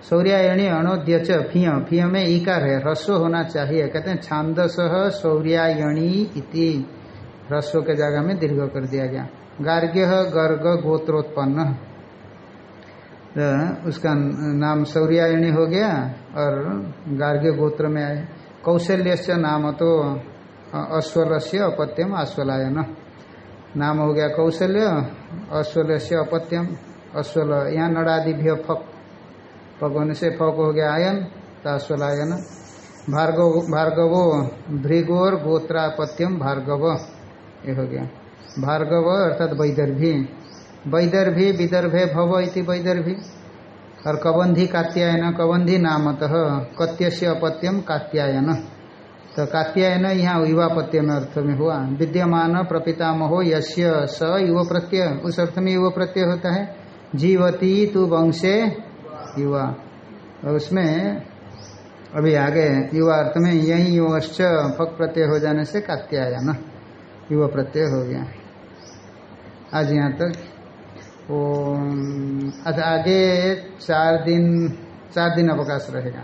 शौर्यायणी अणोद्य च फिय फिय में ईकार है रस्व होना चाहिए। कहते हैं, छांदस शौर्यायणी इति। ह्रस्व के जगह में दीर्घ कर दिया गया। गार्ग्य गर्ग गोत्रोत्पन्न। तो उसका नाम शौर्यायणी हो गया और गार्ग्य गोत्र में आए। कौशल्य नाम तो अश्वल से अपत्यम अश्वलायन। नाम हो गया कौशल्य अश्वल से अपत्यम अश्वल, यहाँ नड़ादिभ्य फक। फक से फक हो गया आयन तो अश्वलायन। भार्गव, भार्गवो भृगोर गोत्रापत्यम भार्गव, ये हो गया। भार्गव अर्थात वैदर्भी। वैदर्भी, विदर्भे भव इति वैदर्भी। और कबंधी कात्यायन, कबंधी नामतः कत्य से अपत्यम कात्यायन। तो कात्यायन यहाँ युवापत्य में अर्थ में हुआ। विद्यमान प्रपितामहो यश्य स युव प्रत्यय उस अर्थ में युव प्रत्यय होता है। जीवती तु वंशे युवा। और उसमें अभी आगे युवा अर्थ में यही युवश्च फक प्रत्यय हो जाने से कात्यायन युवा प्रत्यय हो गया। आज यहाँ तक ओम आगे चार दिन चार दिन अवकाश रहेगा।